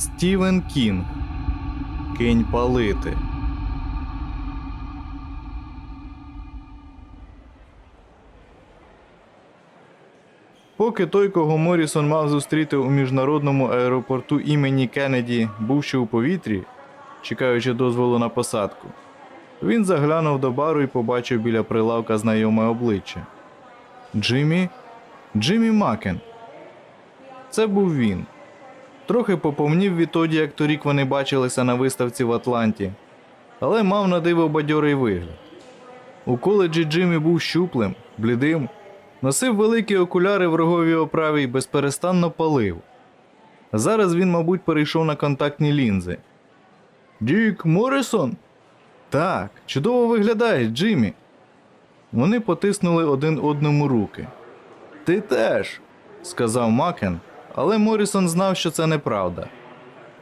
Стівен Кінг. Кинь палити. Поки той, кого Морісон мав зустріти у міжнародному аеропорту імені Кеннеді, був ще у повітрі, чекаючи дозволу на посадку, він заглянув до бару і побачив біля прилавка знайоме обличчя. Джиммі? Джиммі Макен. Це був він. Трохи поповнів відтоді, як торік вони бачилися на виставці в Атланті, але мав на диво бадьорий вигляд. У коледжі Джиммі був щуплим, блідим, носив великі окуляри в роговій оправі і безперестанно палив. Зараз він, мабуть, перейшов на контактні лінзи. Дік Моррисон? Так, чудово виглядаєш, Джиммі. Вони потиснули один одному руки. Ти теж, сказав Макен, але Морісон знав, що це неправда.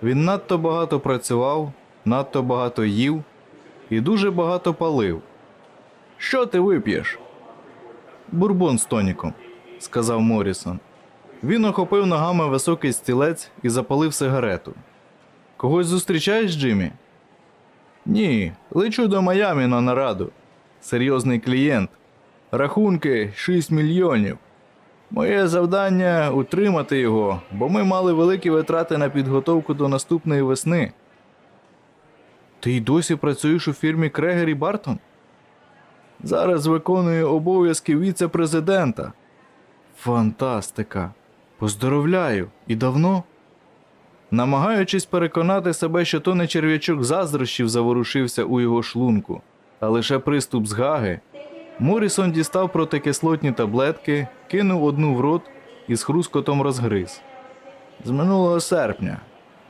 Він надто багато працював, надто багато їв і дуже багато палив. Що ти вип'єш? Бурбон з тоніком, сказав Морісон. Він охопив ногами високий стілець і запалив сигарету. Когось зустрічаєш, Джиммі? Ні, лечу до Майамі на нараду. Серйозний клієнт. Рахунки 6 мільйонів. Моє завдання утримати його, бо ми мали великі витрати на підготовку до наступної весни. Ти й досі працюєш у фірмі Крегер і Бартон? Зараз виконую обов'язки віце-президента. Фантастика! Поздоровляю! І давно? Намагаючись переконати себе, що то не черв'ячок заздрощів заворушився у його шлунку, а лише приступ згаги, Морісон дістав протикислотні таблетки, кинув одну в рот і з хрускотом розгриз. З минулого серпня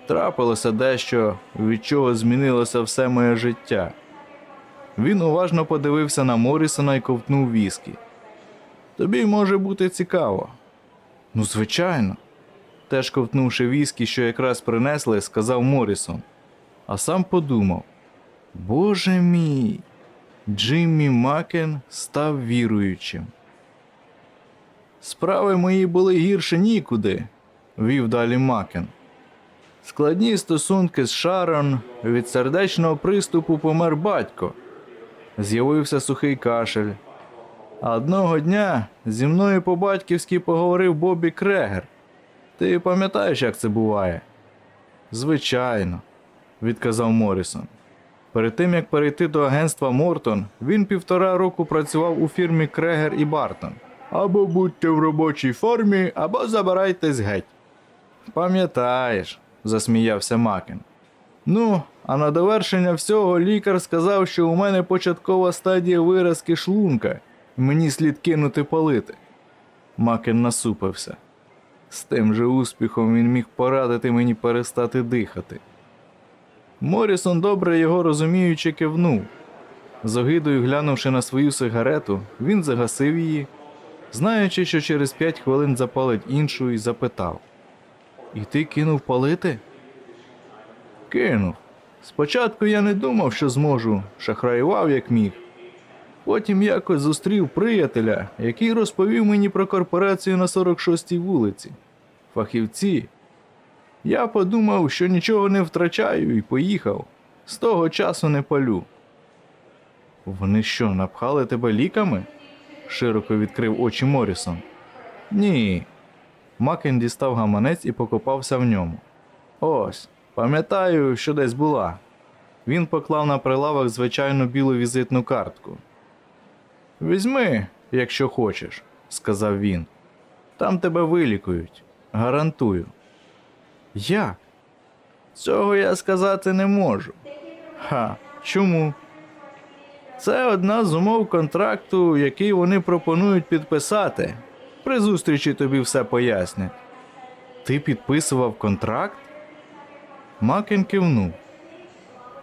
трапилося дещо, від чого змінилося все моє життя. Він уважно подивився на Морісона і ковтнув віскі. Тобі може бути цікаво. Ну, звичайно. Теж ковтнувши віскі, що якраз принесли, сказав Морісон. А сам подумав: Боже мій! Джиммі Макен став віруючим. Справи мої були гірше нікуди, вів далі Макен. Складні стосунки з Шарон від сердечного приступу помер батько. З'явився сухий кашель. А одного дня зі мною по-батьківськи поговорив Бобі Крегер. Ти пам'ятаєш, як це буває? Звичайно, відказав Морісон. Перед тим як перейти до агентства Мортон, він півтора року працював у фірмі Крегер і Бартон. Або будьте в робочій формі, або забирайтесь геть. Пам'ятаєш, засміявся Макен. Ну, а на довершення всього лікар сказав, що у мене початкова стадія виразки шлунка, мені слід кинути палити. Макен насупився. З тим же успіхом він міг порадити мені перестати дихати. Морісон, добре його розуміючи, кивнув. З огидою глянувши на свою сигарету, він загасив її, знаючи, що через п'ять хвилин запалить іншу, і запитав: І ти кинув палити? Кинув. Спочатку я не думав, що зможу, шахраював як міг. Потім якось зустрів приятеля, який розповів мені про корпорацію на 46-й вулиці. Фахівці. Я подумав, що нічого не втрачаю, і поїхав. З того часу не палю. Вони що, напхали тебе ліками? широко відкрив очі Морісон. Ні. Макен дістав гаманець і покопався в ньому. Ось, пам'ятаю, що десь була. Він поклав на прилавок звичайну білу візитну картку. Візьми, якщо хочеш, сказав він. Там тебе вилікують. Гарантую. Як? Цього я сказати не можу. Ха, чому? Це одна з умов контракту, який вони пропонують підписати. При зустрічі тобі все пояснять. Ти підписував контракт? Макен кивнув.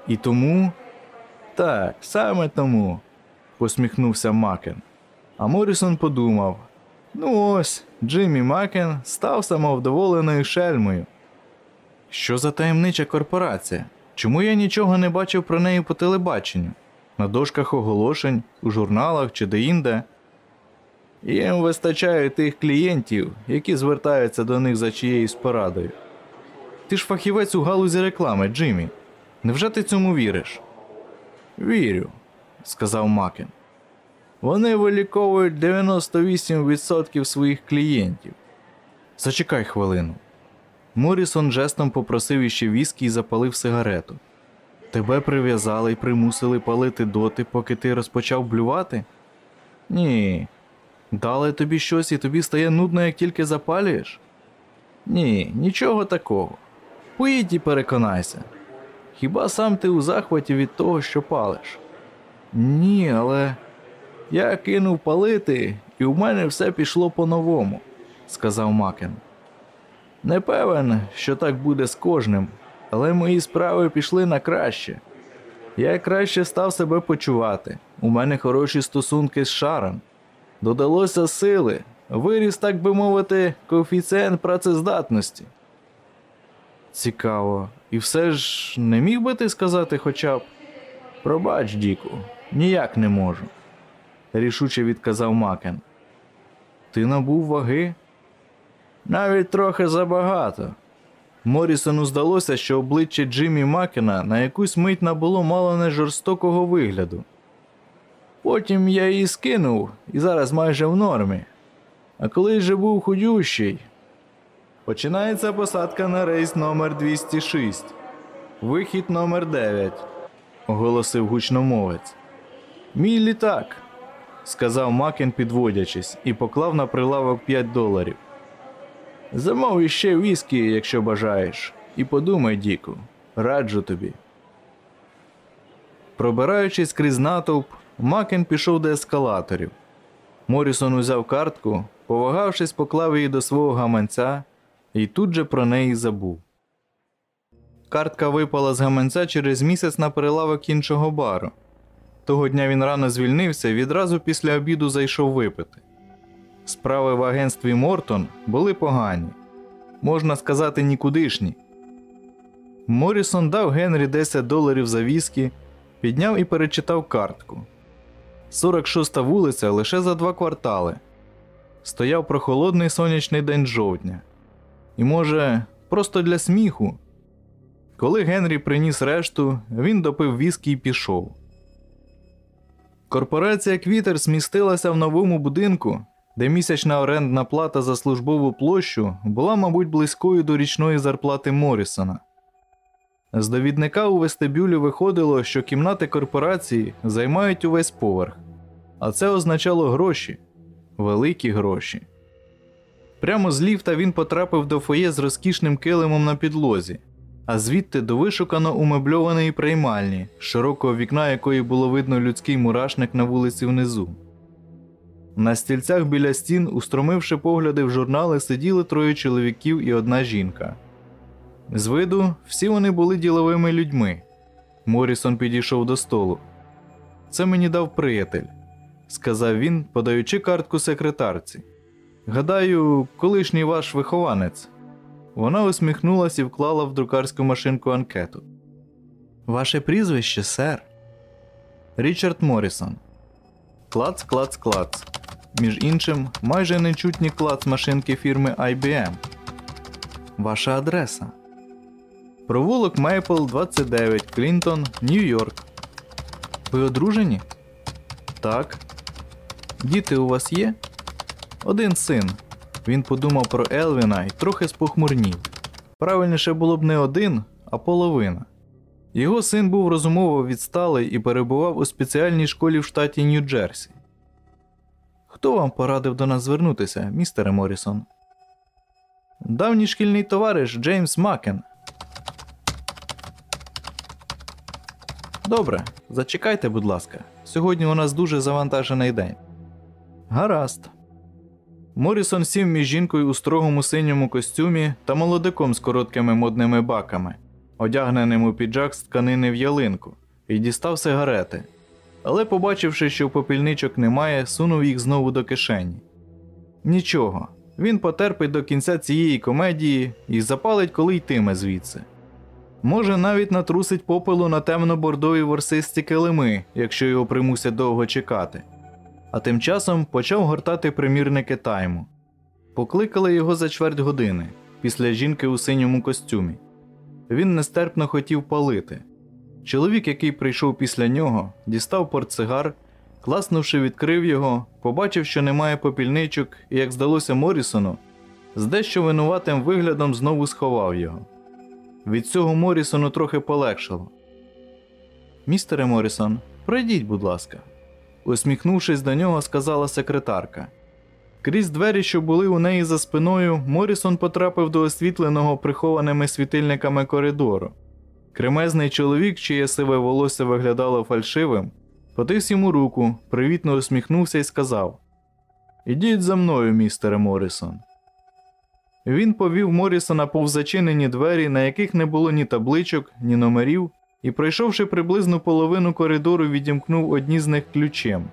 І тому? Так, саме тому, посміхнувся Макен. А Морісон подумав: ну ось, Джиммі Макен став самовдоволеною шельмою. Що за таємнича корпорація? Чому я нічого не бачив про неї по телебаченню? На дошках оголошень, у журналах чи де-інде? Їм вистачає тих клієнтів, які звертаються до них за чиєюсь порадою. Ти ж фахівець у галузі реклами, Джиммі. Невже ти цьому віриш? Вірю, сказав Макен. Вони виліковують 98% своїх клієнтів. Зачекай хвилину. Морісон жестом попросив іще віскі і запалив сигарету. Тебе прив'язали і примусили палити доти, поки ти розпочав блювати? Ні. Дали тобі щось і тобі стає нудно, як тільки запалюєш? Ні, нічого такого. Поїдь і переконайся. Хіба сам ти у захваті від того, що палиш? Ні, але я кинув палити, і в мене все пішло по-новому, сказав Макен. Не певен, що так буде з кожним, але мої справи пішли на краще. Я краще став себе почувати. У мене хороші стосунки з Шаром. Додалося сили, виріс, так би мовити, коефіцієнт працездатності. Цікаво. І все ж не міг би ти сказати хоча б Пробач, Діку, ніяк не можу, рішуче відказав Макен. Ти набув ваги? Навіть трохи забагато. Морісону здалося, що обличчя Джиммі Макена на якусь мить набуло мало не жорстокого вигляду. Потім я її скинув і зараз майже в нормі. А коли же був худющий. Починається посадка на рейс номер 206. Вихід номер 9, оголосив гучномовець. Мій літак, сказав Макен, підводячись, і поклав на прилавок 5 доларів. Замов іще віскі, якщо бажаєш, і подумай, Діку, раджу тобі. Пробираючись крізь натовп, Макен пішов до ескалаторів. Морісон узяв картку, повагавшись, поклав її до свого гаманця і тут же про неї забув. Картка випала з гаманця через місяць на прилавок іншого бару. Того дня він рано звільнився і відразу після обіду зайшов випити. Справи в агентстві Мортон були погані, можна сказати, нікудишні. Морісон дав Генрі 10 доларів за віскі, підняв і перечитав картку. 46-та вулиця лише за два квартали. Стояв прохолодний сонячний день жовтня. І, може, просто для сміху. Коли Генрі приніс решту, він допив віскі і пішов. Корпорація Квітер змістилася в новому будинку, де місячна орендна плата за службову площу була, мабуть, близькою до річної зарплати Морісона. З довідника у вестибюлі виходило, що кімнати корпорації займають увесь поверх, а це означало гроші, великі гроші. Прямо з ліфта він потрапив до фоє з розкішним килимом на підлозі, а звідти до вишукано умебльованої приймальні, з широкого вікна якої було видно людський мурашник на вулиці внизу. На стільцях біля стін, устромивши погляди в журнали, сиділи троє чоловіків і одна жінка. З виду всі вони були діловими людьми. Морісон підійшов до столу. Це мені дав приятель, сказав він, подаючи картку секретарці. Гадаю, колишній ваш вихованець. Вона усміхнулася і вклала в друкарську машинку анкету. Ваше прізвище, сер. Річард Морісон. Клац, клац, клац. Між іншим, майже нечутні клац машинки фірми IBM. Ваша адреса. Провулок Мейпл 29, Клінтон, Нью-Йорк. Ви одружені? Так. Діти у вас є? Один син. Він подумав про Елвіна і трохи спохмурнів. Правильніше було б не один, а половина. Його син був розумово відсталий і перебував у спеціальній школі в штаті Нью-Джерсі. Хто вам порадив до нас звернутися, містере Морісон? Давній шкільний товариш Джеймс Макен. Добре, зачекайте, будь ласка. Сьогодні у нас дуже завантажений день. Гаразд. Морісон сів між жінкою у строгому синьому костюмі та молодиком з короткими модними баками, одягненим у піджак з тканини в ялинку, і дістав сигарети. Але, побачивши, що попільничок немає, сунув їх знову до кишені. Нічого, він потерпить до кінця цієї комедії і запалить, коли йтиме звідси. Може, навіть натрусить попелу на темно-бордові ворсисті килими, якщо його примусять довго чекати. А тим часом почав гортати примірники тайму. Покликали його за чверть години після жінки у синьому костюмі. Він нестерпно хотів палити. Чоловік, який прийшов після нього, дістав портсигар, класнувши, відкрив його, побачив, що немає попільничок, і, як здалося Морісону, з дещо винуватим виглядом знову сховав його. Від цього Морісону трохи полегшало. Містере Морісон, пройдіть, будь ласка. Усміхнувшись до нього, сказала секретарка. Крізь двері, що були у неї за спиною, Морісон потрапив до освітленого прихованими світильниками коридору. Кремезний чоловік, чиє сиве волосся виглядало фальшивим, потис йому руку, привітно усміхнувся і сказав: Ідіть за мною, містере Морісон. Він повів Морісона повз зачинені двері, на яких не було ні табличок, ні номерів, і, пройшовши приблизну половину коридору, відімкнув одні з них ключем.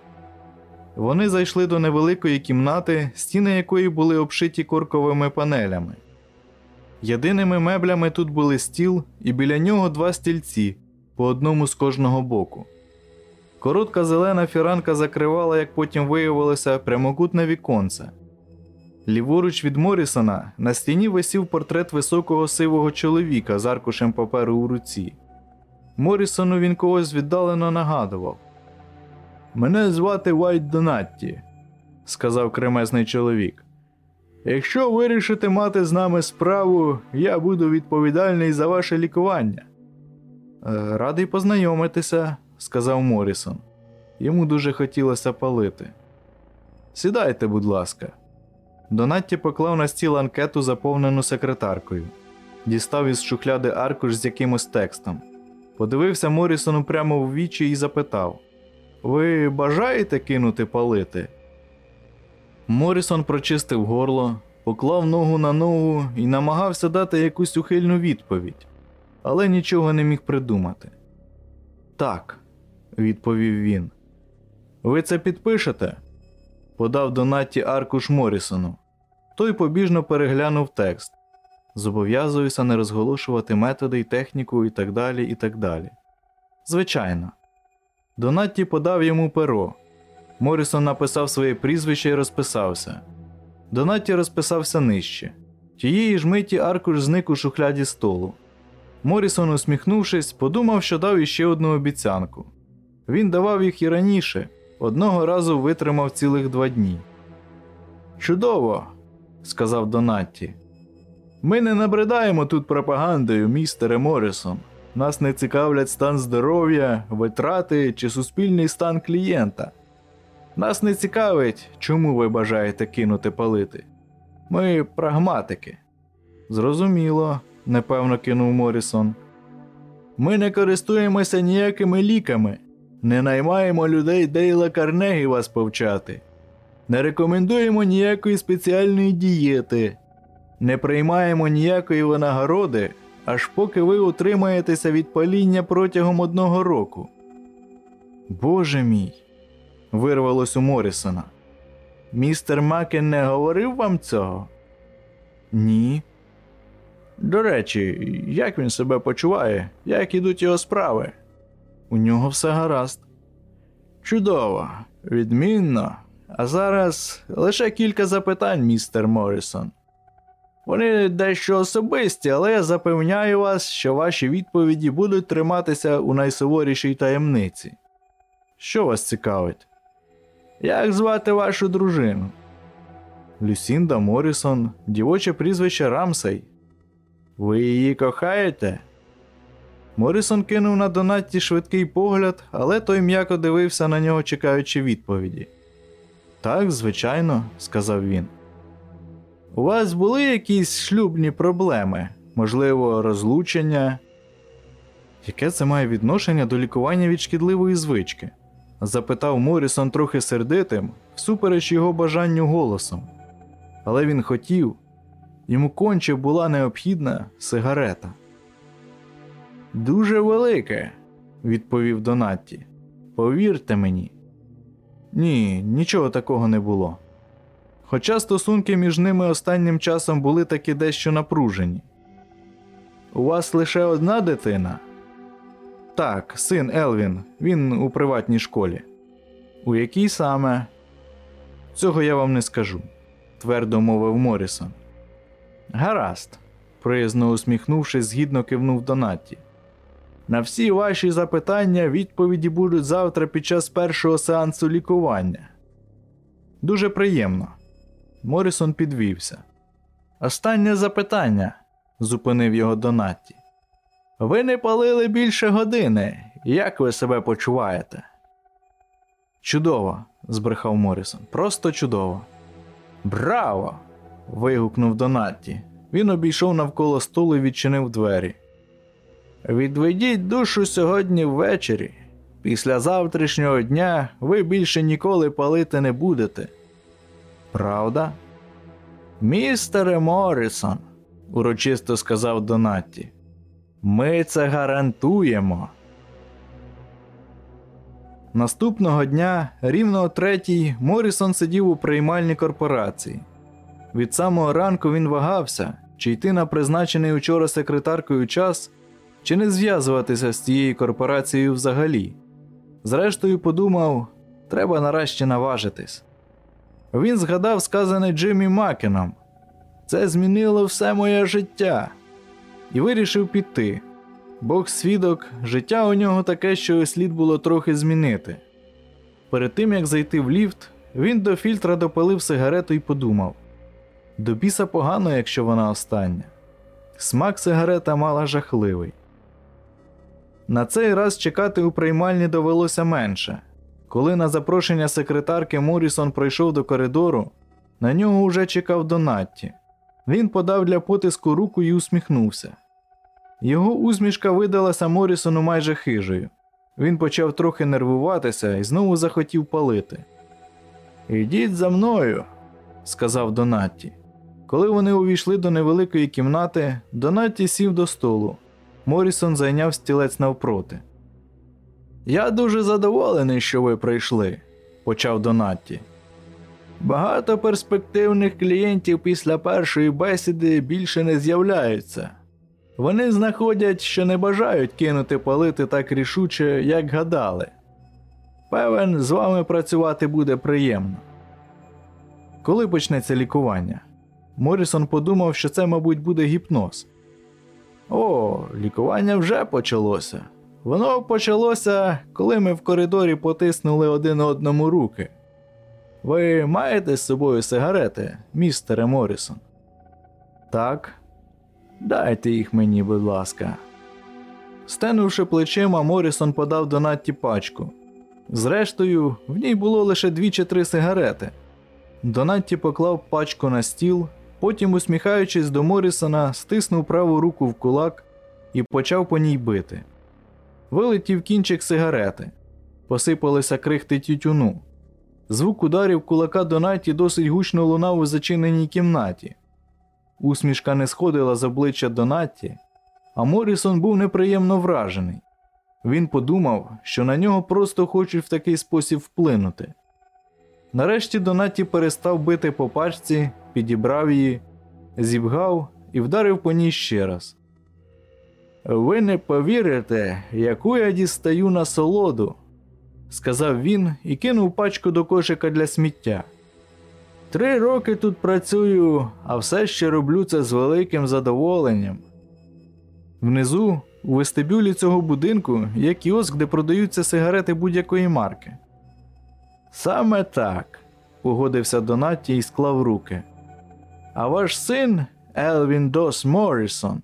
Вони зайшли до невеликої кімнати, стіни якої були обшиті корковими панелями. Єдиними меблями тут були стіл і біля нього два стільці, по одному з кожного боку. Коротка зелена фіранка закривала, як потім виявилося, прямокутне віконце. Ліворуч від Морісона на стіні висів портрет високого сивого чоловіка з аркушем паперу у руці. Морісону він когось віддалено нагадував. Мене звати Вайт Донатті, сказав кремезний чоловік. Якщо вирішите мати з нами справу, я буду відповідальний за ваше лікування. «Е, Радий познайомитися, сказав Морісон. Йому дуже хотілося палити. Сідайте, будь ласка. Донатті поклав на стіл анкету, заповнену секретаркою, дістав із шухляди аркуш з якимось текстом. Подивився Морісону прямо в вічі і запитав: Ви бажаєте кинути палити? Морісон прочистив горло, поклав ногу на ногу і намагався дати якусь ухильну відповідь, але нічого не міг придумати. Так, відповів він. Ви це підпишете? подав Донаті аркуш Морісону. Той побіжно переглянув текст. Зобов'язуюся не розголошувати методи і техніку і так далі, і так далі. Звичайно. Донатті подав йому перо. Морісон написав своє прізвище і розписався. Донатті розписався нижче. Тієї ж миті аркуш зник у шухляді столу. Морісон, усміхнувшись, подумав, що дав іще одну обіцянку. Він давав їх і раніше, одного разу витримав цілих два дні. Чудово, сказав Донатті. Ми не набридаємо тут пропагандою, містере Морісон. Нас не цікавлять стан здоров'я, витрати чи суспільний стан клієнта. Нас не цікавить, чому ви бажаєте кинути палити. Ми прагматики. Зрозуміло, непевно кинув Морісон. Ми не користуємося ніякими ліками, не наймаємо людей Дейла Карнегі вас повчати, не рекомендуємо ніякої спеціальної дієти, не приймаємо ніякої винагороди, аж поки ви утримаєтеся від паління протягом одного року. Боже мій, вирвалось у Морісона. Містер Макен не говорив вам цього? Ні. До речі, як він себе почуває, як ідуть його справи? У нього все гаразд. Чудово, відмінно. А зараз лише кілька запитань, містер Морісон. Вони дещо особисті, але я запевняю вас, що ваші відповіді будуть триматися у найсуворішій таємниці. Що вас цікавить? Як звати вашу дружину? Люсінда Морісон, дівоче прізвище Рамсей. Ви її кохаєте? Морісон кинув на Донатті швидкий погляд, але той м'яко дивився на нього, чекаючи відповіді. Так, звичайно, сказав він. У вас були якісь шлюбні проблеми, можливо, розлучення? Яке це має відношення до лікування від шкідливої звички? Запитав Морісон трохи сердитим, всупереч його бажанню голосом. Але він хотів, йому конче була необхідна сигарета. Дуже велике, відповів Донатті. Повірте мені. Ні, нічого такого не було. Хоча стосунки між ними останнім часом були таки дещо напружені. У вас лише одна дитина? Так, син Елвін, він у приватній школі. У якій саме? Цього я вам не скажу, твердо мовив Морісон. Гаразд, приязно усміхнувшись, згідно кивнув Донатті. На всі ваші запитання відповіді будуть завтра під час першого сеансу лікування. Дуже приємно. Морісон підвівся. Останнє запитання, зупинив його Донатті. Ви не палили більше години. Як ви себе почуваєте? Чудово, збрехав Морісон. Просто чудово. Браво! вигукнув Донатті. Він обійшов навколо столу і відчинив двері. Відведіть душу сьогодні ввечері. Після завтрашнього дня ви більше ніколи палити не будете. Правда? Містере Морісон, урочисто сказав Донатті. Ми це гарантуємо. Наступного дня, рівно о третій, Морісон сидів у приймальній корпорації. Від самого ранку він вагався, чи йти на призначений учора секретаркою час, чи не зв'язуватися з цією корпорацією взагалі. Зрештою, подумав, треба нарешті наважитись. Він згадав сказане Джиммі Макеном це змінило все моє життя і вирішив піти. Бог свідок, життя у нього таке, що слід було трохи змінити. Перед тим як зайти в ліфт, він до фільтра допалив сигарету і подумав до біса погано, якщо вона остання. Смак сигарета мала жахливий. На цей раз чекати у приймальні довелося менше. Коли на запрошення секретарки Морісон пройшов до коридору, на нього уже чекав Донатті. Він подав для потиску руку і усміхнувся. Його усмішка видалася Морісону майже хижою. Він почав трохи нервуватися і знову захотів палити. Ідіть за мною, сказав Донатті. Коли вони увійшли до невеликої кімнати, Донатті сів до столу. Морісон зайняв стілець навпроти. Я дуже задоволений, що ви прийшли, почав Донатті. Багато перспективних клієнтів після першої бесіди більше не з'являються. Вони знаходять, що не бажають кинути палити так рішуче, як гадали. Певен, з вами працювати буде приємно. Коли почнеться лікування? Морісон подумав, що це, мабуть, буде гіпноз. О, лікування вже почалося. Воно почалося, коли ми в коридорі потиснули один одному руки. Ви маєте з собою сигарети, містере Морісон? Так. Дайте їх мені, будь ласка. Стенувши плечима, Морісон подав Донатті пачку. Зрештою, в ній було лише дві чи три сигарети. Донатті поклав пачку на стіл, потім, усміхаючись до Морісона, стиснув праву руку в кулак і почав по ній бити. Вилетів кінчик сигарети, посипалися крихти тютюну. Звук ударів кулака Донаті досить гучно лунав у зачиненій кімнаті. Усмішка не сходила з обличчя Донаті, а Морісон був неприємно вражений. Він подумав, що на нього просто хочуть в такий спосіб вплинути. Нарешті Донаті перестав бити по пачці, підібрав її, зібгав і вдарив по ній ще раз. Ви не повірите, яку я дістаю насолоду, сказав він і кинув пачку до кошика для сміття. Три роки тут працюю, а все ще роблю це з великим задоволенням. Внизу, у вестибюлі цього будинку, є кіоск, де продаються сигарети будь-якої марки. Саме так, погодився Донатті і склав руки. А ваш син Елвін Дос Моррісон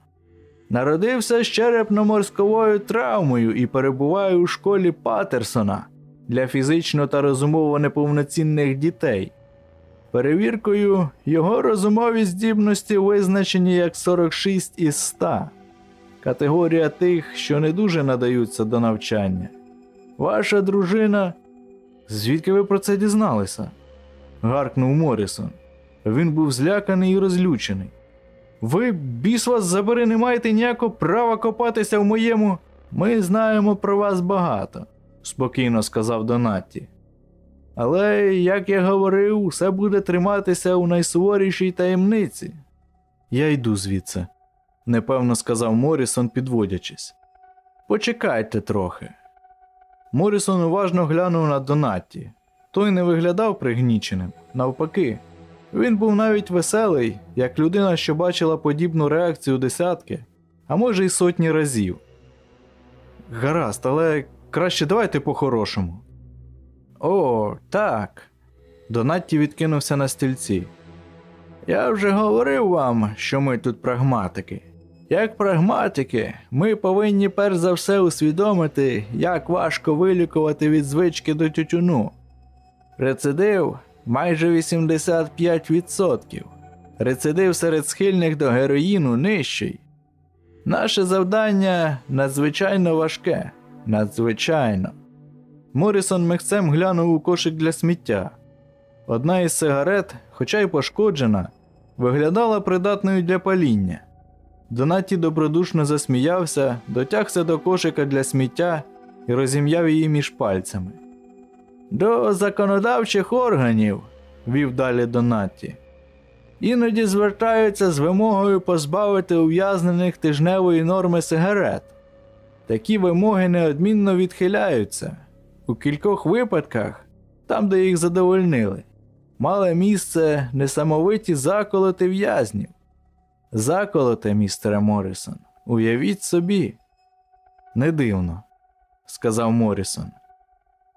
народився з черепно-мозковою травмою і перебуває у школі Патерсона для фізично та розумово неповноцінних дітей. Перевіркою, його розумові здібності визначені як 46 із 100, категорія тих, що не дуже надаються до навчання. Ваша дружина. Звідки ви про це дізналися? гаркнув Морісон. Він був зляканий і розлючений. Ви, біс вас забери, не маєте ніякого права копатися в моєму. Ми знаємо про вас багато, спокійно сказав Донатті. Але, як я говорив, усе буде триматися у найсуворішій таємниці. Я йду звідси, непевно сказав Морісон, підводячись. Почекайте трохи. Морісон уважно глянув на Донатті. Той не виглядав пригніченим, навпаки, Він був навіть веселий, як людина, що бачила подібну реакцію десятки, а може й сотні разів. Гаразд, але краще давайте по-хорошому. О, так. Донатті відкинувся на стільці. Я вже говорив вам, що ми тут прагматики. Як прагматики, ми повинні перш за все усвідомити, як важко вилікувати від звички до тютюну. Рецидив майже 85%. Рецидив серед схильних до героїну нижчий. Наше завдання надзвичайно важке, надзвичайно. Морісон михцем глянув у кошик для сміття. Одна із сигарет, хоча й пошкоджена, виглядала придатною для паління. Донаті добродушно засміявся, дотягся до кошика для сміття і розім'яв її між пальцями. До законодавчих органів, вів далі Донаті. Іноді звертаються з вимогою позбавити ув'язнених тижневої норми сигарет. Такі вимоги неодмінно відхиляються. У кількох випадках, там, де їх задовольнили, мали місце несамовиті заколоти в'язнів. Заколоте, містере Морісон, уявіть собі. Не дивно, сказав Морісон.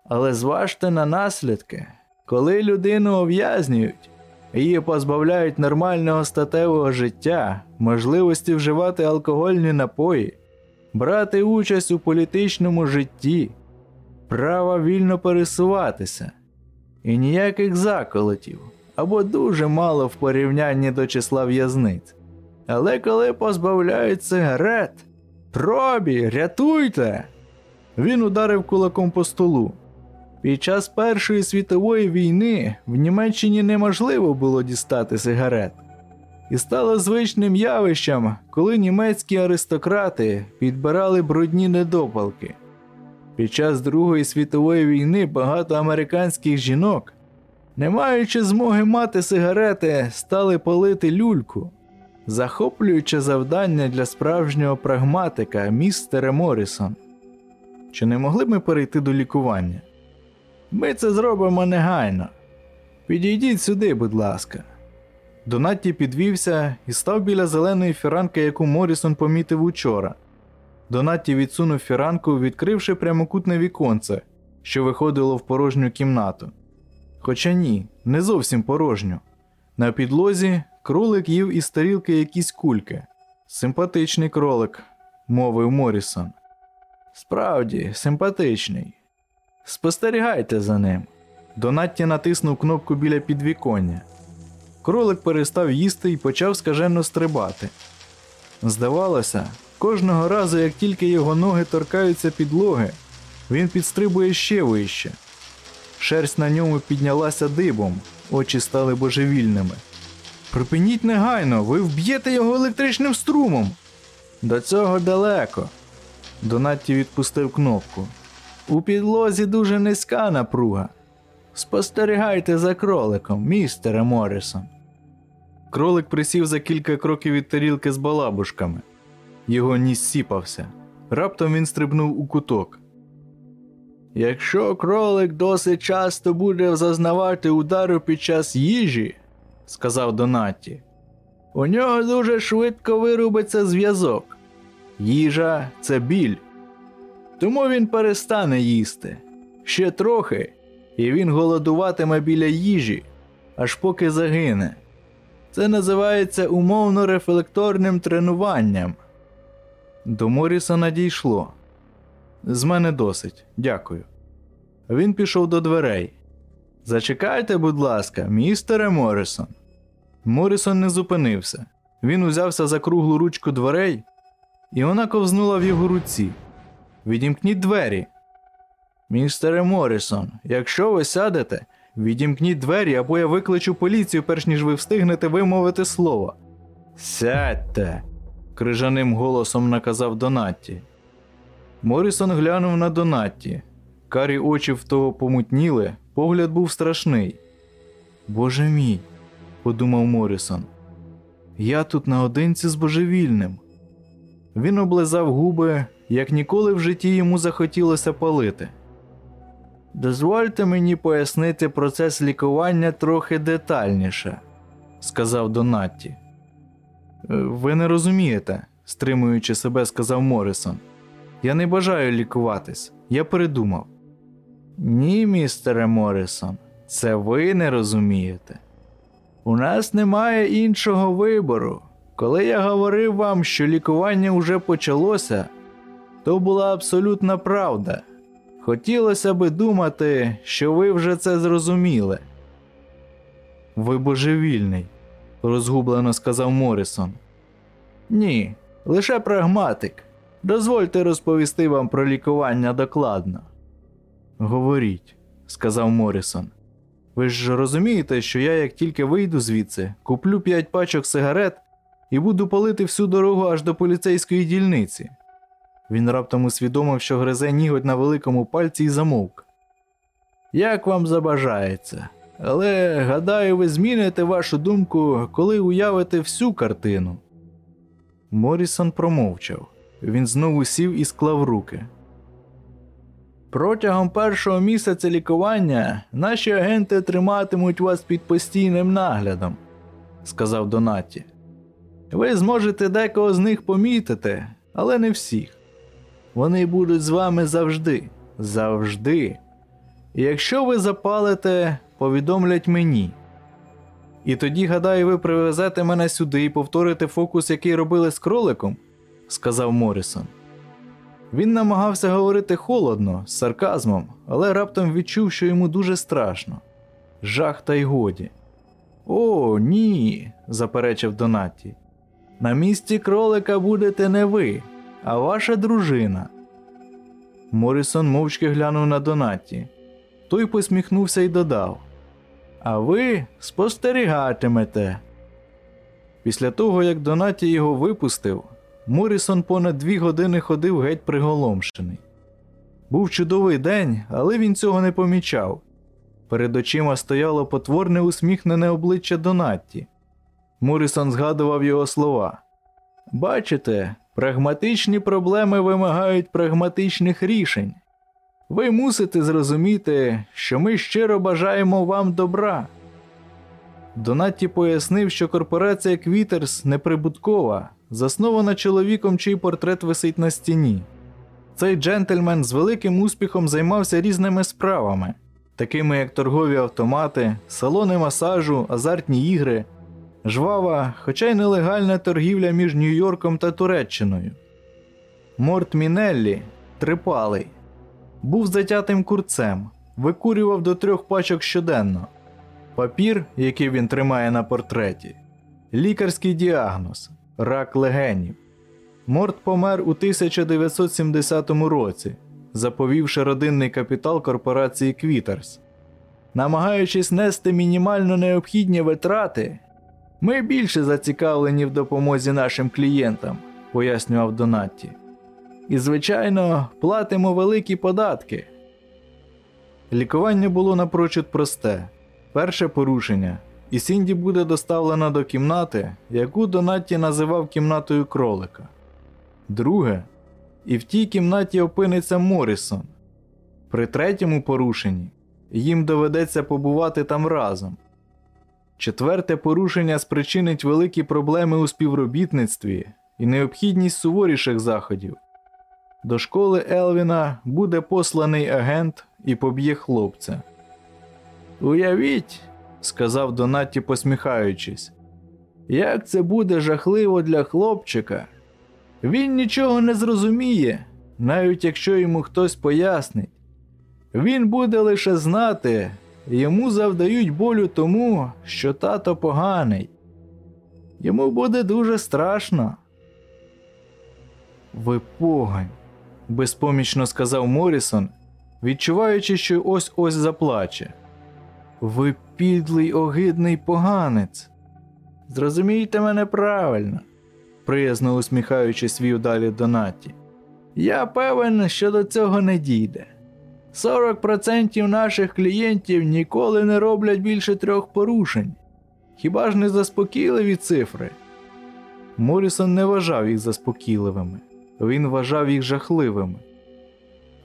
Але зважте на наслідки, коли людину ув'язнюють, її позбавляють нормального статевого життя, можливості вживати алкогольні напої, брати участь у політичному житті, права вільно пересуватися, і ніяких заколотів або дуже мало в порівнянні до числа в'язниць. Але коли позбавляють сигарет, Робі, рятуйте! Він ударив кулаком по столу. Під час Першої світової війни в Німеччині неможливо було дістати сигарет. І стало звичним явищем, коли німецькі аристократи підбирали брудні недопалки. Під час Другої світової війни багато американських жінок, не маючи змоги мати сигарети, стали палити люльку. Захоплююче завдання для справжнього прагматика, містере Морісон. Чи не могли б ми перейти до лікування? Ми це зробимо негайно. Підійдіть сюди, будь ласка. Донатті підвівся і став біля зеленої фіранки, яку Морісон помітив учора. Донатті відсунув фіранку, відкривши прямокутне віконце, що виходило в порожню кімнату. Хоча ні, не зовсім порожню. На підлозі кролик їв із тарілки якісь кульки. Симпатичний кролик, мовив Морісон. Справді, симпатичний. Спостерігайте за ним. Донатті натиснув кнопку біля підвіконня. Кролик перестав їсти і почав скажено стрибати. Здавалося, кожного разу, як тільки його ноги торкаються підлоги, він підстрибує ще вище. Шерсть на ньому піднялася дибом, очі стали божевільними. Припиніть негайно, ви вб'єте його електричним струмом. До цього далеко. Донатті відпустив кнопку. У підлозі дуже низька напруга. Спостерігайте за кроликом, містере Морісон. Кролик присів за кілька кроків від тарілки з балабушками. Його ніс сіпався. Раптом він стрибнув у куток. Якщо кролик досить часто буде зазнавати удару під час їжі, сказав Донатті, у нього дуже швидко вирубиться зв'язок. Їжа це біль. Тому він перестане їсти. Ще трохи, і він голодуватиме біля їжі, аж поки загине. Це називається умовно рефлекторним тренуванням. До Морісона дійшло. З мене досить, дякую. Він пішов до дверей. Зачекайте, будь ласка, містере Морісон. Морісон не зупинився. Він узявся за круглу ручку дверей, і вона ковзнула в його руці. Відімкніть двері. Містере Морісон, якщо ви сядете, відімкніть двері, або я викличу поліцію, перш ніж ви встигнете вимовити слово. Сядьте, крижаним голосом наказав Донатті. Морісон глянув на Донатті. Карі очі в того помутніли, погляд був страшний. Боже мій, подумав Морісон. Я тут наодинці з божевільним. Він облизав губи, як ніколи в житті йому захотілося палити. Дозвольте мені пояснити процес лікування трохи детальніше, сказав Донатті. «Е, Ви не розумієте, стримуючи себе, сказав Морісон. Я не бажаю лікуватись. Я передумав. Ні, містере Морісон, це ви не розумієте. У нас немає іншого вибору. Коли я говорив вам, що лікування вже почалося, то була абсолютна правда. Хотілося би думати, що ви вже це зрозуміли. Ви божевільний, розгублено сказав Морісон. Ні, лише прагматик. Дозвольте розповісти вам про лікування докладно. Говоріть, сказав Морісон. Ви ж розумієте, що я, як тільки вийду звідси, куплю п'ять пачок сигарет і буду палити всю дорогу аж до поліцейської дільниці. Він раптом усвідомив, що гризе ніготь на великому пальці і замовк. Як вам забажається. Але гадаю, ви зміните вашу думку, коли уявите всю картину. Морісон промовчав. Він знову сів і склав руки. Протягом першого місяця лікування наші агенти триматимуть вас під постійним наглядом, сказав Донаті. Ви зможете декого з них помітити, але не всіх. Вони будуть з вами завжди, завжди. І якщо ви запалите, повідомлять мені. І тоді, гадаю, ви привезете мене сюди і повторите фокус, який робили з кроликом, сказав Морісон. Він намагався говорити холодно, з сарказмом, але раптом відчув, що йому дуже страшно. Жах та й годі. О, ні, заперечив Донаті. На місці кролика будете не ви, а ваша дружина. Морісон мовчки глянув на Донаті. Той посміхнувся і додав: А ви спостерігатимете. Після того, як Донаті його випустив, Морісон понад дві години ходив геть приголомшений. Був чудовий день, але він цього не помічав. Перед очима стояло потворне усміхнене обличчя Донатті. Морісон згадував його слова. Бачите, прагматичні проблеми вимагають прагматичних рішень. Ви мусите зрозуміти, що ми щиро бажаємо вам добра. Донатті пояснив, що корпорація Квітерс неприбуткова, заснована чоловіком, чий портрет висить на стіні. Цей джентльмен з великим успіхом займався різними справами, такими як торгові автомати, салони масажу, азартні ігри, жвава, хоча й нелегальна торгівля між Нью-Йорком та Туреччиною. Морт Мінеллі, трипалий, був затятим курцем, викурював до трьох пачок щоденно. Папір, який він тримає на портреті, лікарський діагноз, рак легенів. Морт помер у 1970 році, заповівши родинний капітал корпорації Квітерс. Намагаючись нести мінімально необхідні витрати, ми більше зацікавлені в допомозі нашим клієнтам, пояснював Донатті. І, звичайно, платимо великі податки. Лікування було напрочуд просте. Перше порушення, і Сінді буде доставлена до кімнати, яку Донатті називав кімнатою кролика. Друге, і в тій кімнаті опиниться Морісон. При третьому порушенні їм доведеться побувати там разом. Четверте порушення спричинить великі проблеми у співробітництві і необхідність суворіших заходів. До школи Елвіна буде посланий агент і поб'є хлопця. Уявіть, сказав Донатті, посміхаючись, як це буде жахливо для хлопчика. Він нічого не зрозуміє, навіть якщо йому хтось пояснить. Він буде лише знати, йому завдають болю тому, що тато поганий. Йому буде дуже страшно. Ви погань, безпомічно сказав Морісон, відчуваючи, що ось ось заплаче. Ви підлий огидний поганець. Зрозумійте мене правильно, приязно усміхаючись вів далі Донаті. Я певен, що до цього не дійде. 40% наших клієнтів ніколи не роблять більше трьох порушень. Хіба ж не заспокійливі цифри? Морісон не вважав їх заспокійливими, він вважав їх жахливими.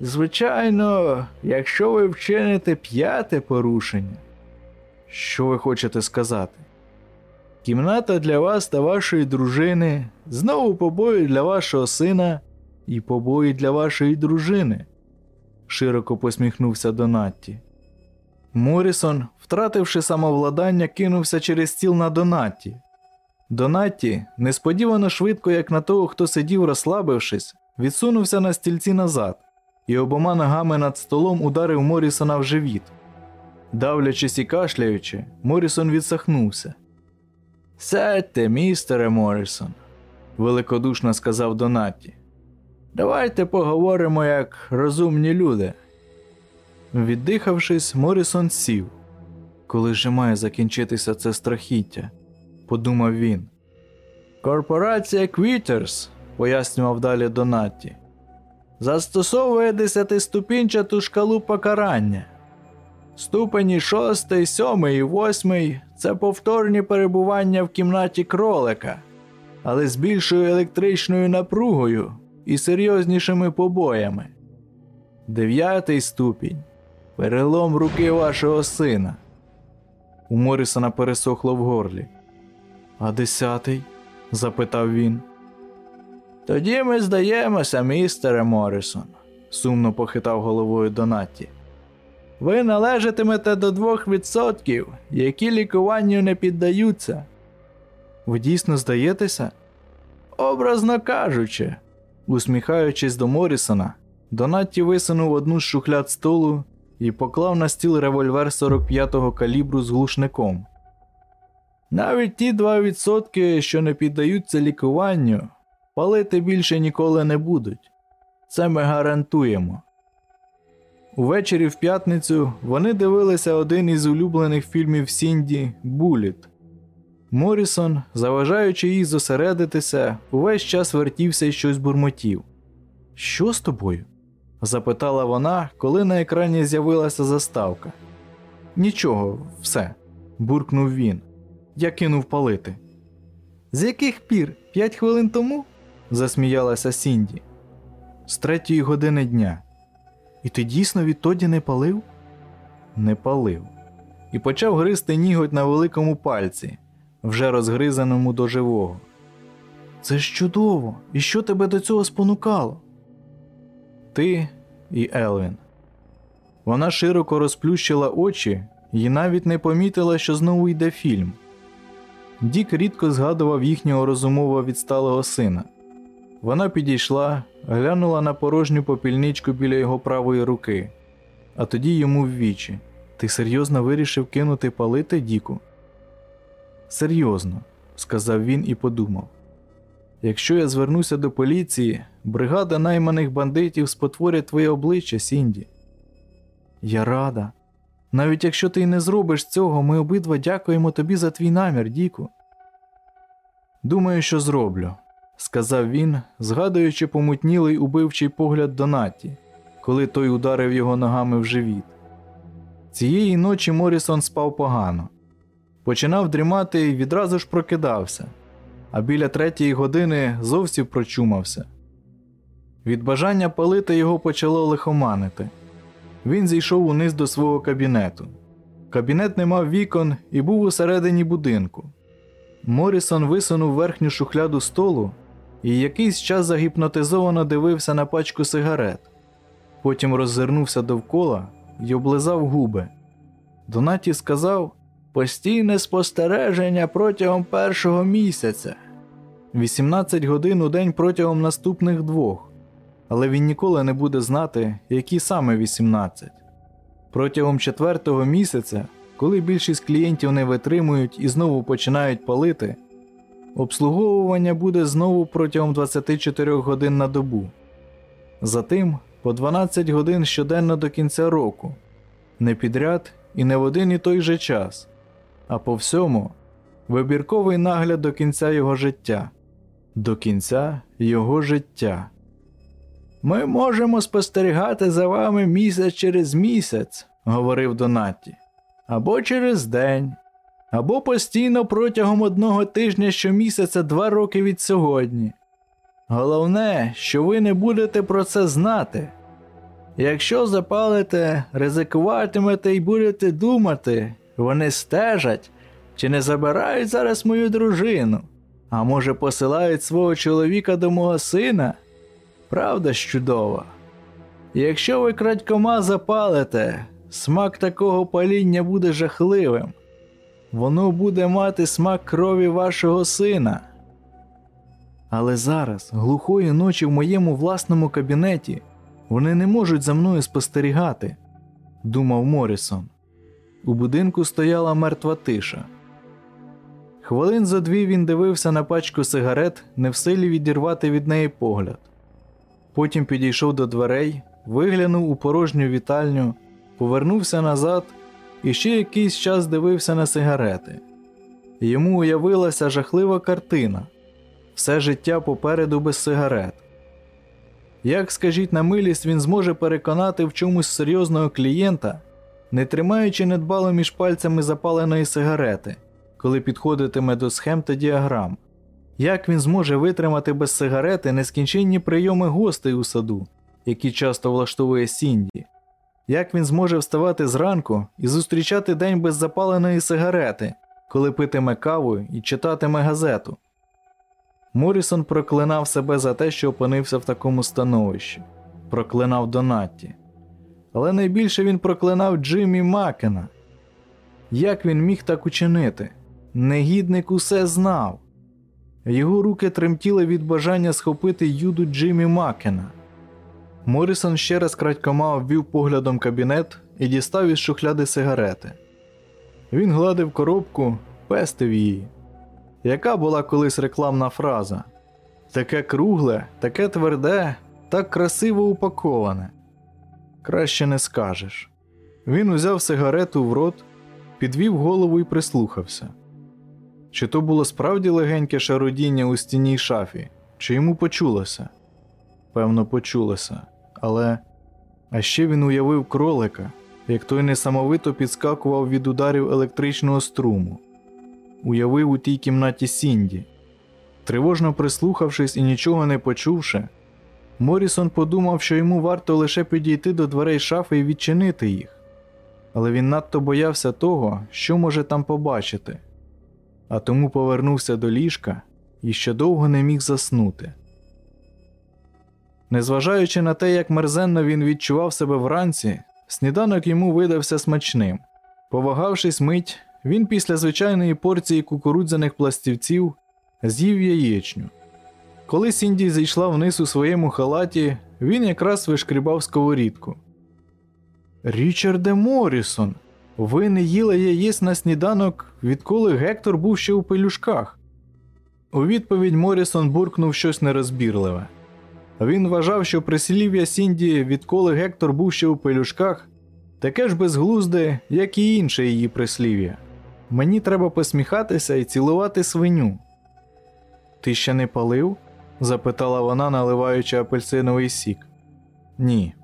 Звичайно, якщо ви вчините п'яте порушення, що ви хочете сказати? Кімната для вас та вашої дружини, знову побої для вашого сина і побої для вашої дружини, широко посміхнувся Донатті. Морісон, втративши самовладання, кинувся через стіл на Донатті. Донатті, несподівано швидко, як на того, хто сидів, розслабившись, відсунувся на стільці назад і обома ногами над столом ударив Морісона в живіт. Давлячись і кашляючи, Морісон відсахнувся. Сядьте, містере Морісон, великодушно сказав Донатті. Давайте поговоримо як розумні люди. Віддихавшись, Морісон сів. Коли ж має закінчитися це страхіття, подумав він. Корпорація Квітерс, пояснював далі Донатті, застосовує десятиступінчату шкалу покарання. Ступені 6, 7 і 8 це повторні перебування в кімнаті кролика, але з більшою електричною напругою і серйознішими побоями. Дев'ятий ступінь перелом руки вашого сина. У Морісона пересохло в горлі. А десятий? запитав він. Тоді ми здаємося, містере Морісон, сумно похитав головою Донатті. Ви належатимете до двох відсотків, які лікуванню не піддаються. Ви дійсно здаєтеся? Образно кажучи, усміхаючись до Морісона, Донатті висунув одну з шухляд столу і поклав на стіл револьвер 45-го калібру з глушником. Навіть ті 2%, що не піддаються лікуванню, палити більше ніколи не будуть. Це ми гарантуємо. Увечері в п'ятницю вони дивилися один із улюблених фільмів Сінді Буліт. Морісон, заважаючи їй зосередитися, увесь час вертівся і щось бурмотів. Що з тобою? запитала вона, коли на екрані з'явилася заставка. Нічого, все, буркнув він. Я кинув палити. З яких пір? П'ять хвилин тому? засміялася Сінді. З третьої години дня. І ти дійсно відтоді не палив? Не палив. І почав гризти ніготь на великому пальці, вже розгризаному до живого. Це ж чудово! І що тебе до цього спонукало? Ти і Елвін. Вона широко розплющила очі і навіть не помітила, що знову йде фільм. Дік рідко згадував їхнього розумово відсталого сина. Вона підійшла, глянула на порожню попільничку біля його правої руки, а тоді йому в вічі. Ти серйозно вирішив кинути палити, Діку? Серйозно, сказав він і подумав. Якщо я звернуся до поліції, бригада найманих бандитів спотворять твоє обличчя, Сінді. Я рада. Навіть якщо ти й не зробиш цього, ми обидва дякуємо тобі за твій намір, Діку. Думаю, що зроблю, сказав він, згадуючи помутнілий убивчий погляд Донаті, коли той ударив його ногами в живіт. Цієї ночі Морісон спав погано, починав дрімати і відразу ж прокидався, а біля третьої години зовсім прочумався. Від бажання палити його почало лихоманити. Він зійшов униз до свого кабінету. Кабінет не мав вікон і був усередині будинку. Морісон висунув верхню шухляду столу і якийсь час загіпнотизовано дивився на пачку сигарет. Потім роззирнувся довкола і облизав губи. Донаті сказав постійне спостереження протягом першого місяця, 18 годин у день протягом наступних двох, але він ніколи не буде знати, які саме 18. Протягом четвертого місяця, коли більшість клієнтів не витримують і знову починають палити, обслуговування буде знову протягом 24 годин на добу. Затим по 12 годин щоденно до кінця року, не підряд і не в один і той же час, а по всьому вибірковий нагляд до кінця його життя, до кінця його життя. Ми можемо спостерігати за вами місяць через місяць, говорив Донатті, або через день, або постійно протягом одного тижня щомісяця два роки від сьогодні. Головне, що ви не будете про це знати. Якщо запалите, ризикуватимете і будете думати, вони стежать, Чи не забирають зараз мою дружину? А може, посилають свого чоловіка до мого сина? Правда ж чудова? Якщо ви крадькома запалите, смак такого паління буде жахливим. Воно буде мати смак крові вашого сина. Але зараз, глухої ночі в моєму власному кабінеті, вони не можуть за мною спостерігати, думав Морісон. У будинку стояла мертва тиша. Хвилин за дві він дивився на пачку сигарет, не в силі відірвати від неї погляд. Потім підійшов до дверей, виглянув у порожню вітальню, повернувся назад і ще якийсь час дивився на сигарети. Йому уявилася жахлива картина все життя попереду без сигарет. Як, скажіть на милість, він зможе переконати в чомусь серйозного клієнта, не тримаючи недбало між пальцями запаленої сигарети, коли підходитиме до схем та діаграм? Як він зможе витримати без сигарети нескінченні прийоми гостей у саду, які часто влаштовує Сінді? Як він зможе вставати зранку і зустрічати день без запаленої сигарети, коли питиме каву і читатиме газету? Морісон проклинав себе за те, що опинився в такому становищі, проклинав Донатті. Але найбільше він проклинав Джиммі Макена. Як він міг так учинити? Негідник усе знав. Його руки тремтіли від бажання схопити юду Джиммі Макена. Морісон ще раз крадькома обвів поглядом кабінет і дістав із шухляди сигарети. Він гладив коробку, пестив її. Яка була колись рекламна фраза? Таке кругле, таке тверде, так красиво упаковане. Краще не скажеш. Він узяв сигарету в рот, підвів голову і прислухався. Чи то було справді легеньке шародіння у стінній шафі, чи йому почулося? Певно, почулося, але. А ще він уявив кролика, як той несамовито підскакував від ударів електричного струму уявив у тій кімнаті Сінді. Тривожно прислухавшись і нічого не почувши, Морісон подумав, що йому варто лише підійти до дверей шафи і відчинити їх, але він надто боявся того, що може там побачити, а тому повернувся до ліжка і ще довго не міг заснути. Незважаючи на те, як мерзенно він відчував себе вранці, сніданок йому видався смачним. Повагавшись мить, він після звичайної порції кукурудзяних пластівців з'їв яєчню. Коли Сінді зійшла вниз у своєму халаті, він якраз вишкрібав сковорідку. Річарде Морісон, ви не їли яєць на сніданок, відколи Гектор був ще у пелюшках. У відповідь Морісон буркнув щось нерозбірливе. Він вважав, що прислів'я Сінді, відколи Гектор був ще у пелюшках, таке ж безглузде, як і інше її прислів'я. Мені треба посміхатися і цілувати свиню. Ти ще не палив? запитала вона, наливаючи апельсиновий сік. Ні.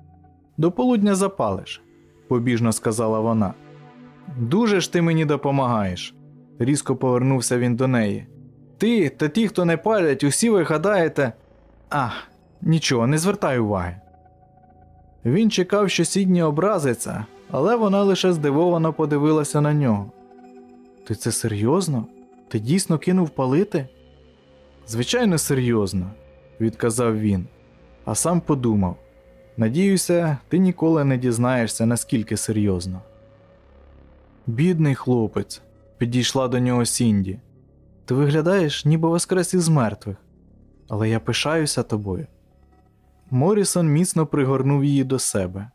До полудня запалиш, побіжно сказала вона. Дуже ж ти мені допомагаєш, різко повернувся він до неї. Ти та ті, хто не палять, усі ви гадаєте. Ах, нічого, не звертай уваги. Він чекав, що Сідні образиться, але вона лише здивовано подивилася на нього. Ти це серйозно? Ти дійсно кинув палити? Звичайно, серйозно, відказав він, а сам подумав надіюся, ти ніколи не дізнаєшся, наскільки серйозно. Бідний хлопець, підійшла до нього Сінді. Ти виглядаєш, ніби воскрес із мертвих, але я пишаюся тобою. Морісон міцно пригорнув її до себе.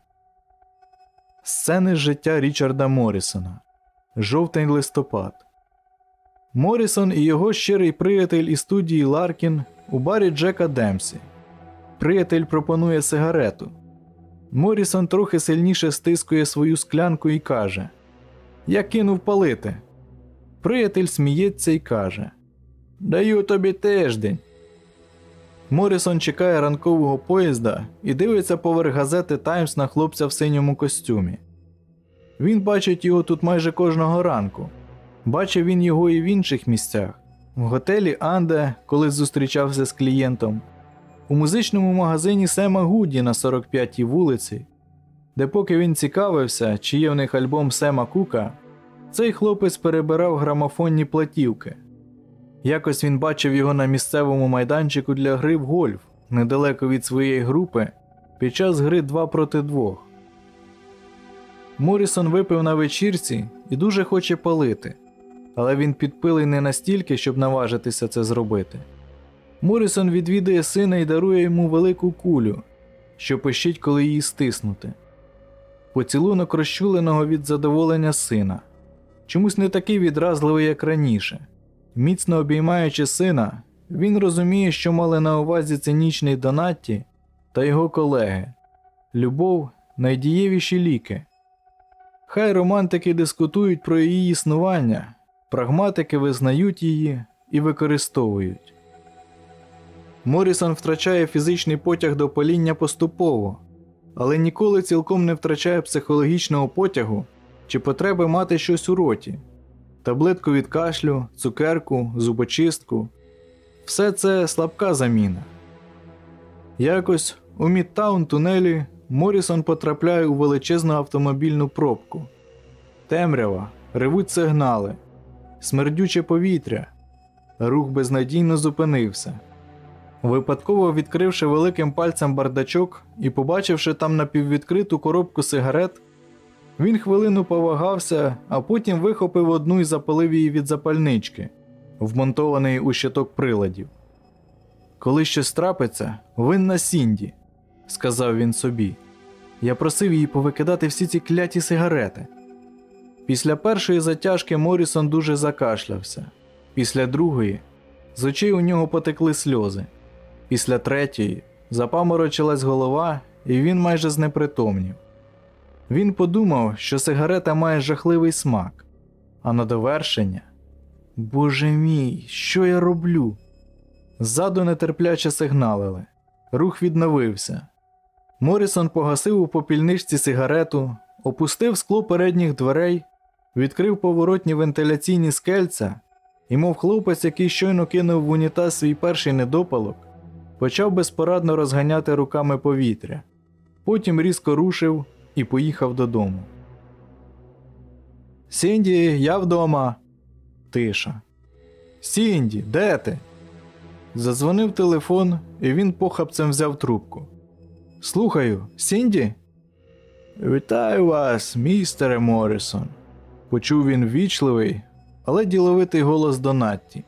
Сцени з життя Річарда Морісона. Жовтень листопад. Морісон і його щирий приятель із студії Ларкін у барі Джека Демсі. Приятель пропонує сигарету. Морісон трохи сильніше стискує свою склянку і каже: Я кинув палити. Приятель сміється і каже: Даю тобі тиждень. Морісон чекає ранкового поїзда і дивиться поверх газети Таймс на хлопця в синьому костюмі. Він бачить його тут майже кожного ранку. Бачив він його і в інших місцях в готелі Анде, коли зустрічався з клієнтом, у музичному магазині Сема Гуді на 45-й вулиці, де, поки він цікавився, чи є в них альбом Сема Кука, Цей хлопець перебирав грамофонні платівки. Якось він бачив його на місцевому майданчику для гри в гольф недалеко від своєї групи під час гри 2 проти 2. Морісон випив на вечірці і дуже хоче палити, але він підпилий не настільки, щоб наважитися це зробити. Морісон відвідує сина і дарує йому велику кулю, що пищить, коли її стиснути. Поцілунок розчуленого від задоволення сина, чомусь не такий відразливий, як раніше. Міцно обіймаючи сина, він розуміє, що мали на увазі цинічний Донатті та його колеги. Любов найдієвіші ліки. Хай романтики дискутують про її існування, прагматики визнають її і використовують. Морісон втрачає фізичний потяг до паління поступово, але ніколи цілком не втрачає психологічного потягу чи потреби мати щось у роті таблетку від кашлю, цукерку, зубочистку. Все це слабка заміна. Якось у Мідтаун тунелі Морісон потрапляє у величезну автомобільну пробку. Темрява, ревуть сигнали, смердюче повітря. Рух безнадійно зупинився. Випадково відкривши великим пальцем бардачок і побачивши там напіввідкриту коробку сигарет, він хвилину повагався, а потім вихопив одну і запалив її від запальнички, вмонтованої у щиток приладів. Коли щось трапиться, винна Сінді, сказав він собі. Я просив її повикидати всі ці кляті сигарети. Після першої затяжки Морісон дуже закашлявся. Після другої з очей у нього потекли сльози. Після третьої запаморочилась голова, і він майже знепритомнів. Він подумав, що сигарета має жахливий смак, а на довершення Боже мій, що я роблю? Ззаду нетерпляче сигналили. Рух відновився. Морісон погасив у попільничці сигарету, опустив скло передніх дверей, відкрив поворотні вентиляційні скельця і, мов хлопець, який щойно кинув в унітаз свій перший недопалок, почав безпорадно розганяти руками повітря. Потім різко рушив і поїхав додому. Сінді, я вдома. Тиша. Сінді, де ти? Задзвонив телефон, і він похапцем взяв трубку. Слухаю, Сінді? Вітаю вас, містере Морісон. Почув він ввічливий, але діловитий голос Донатті.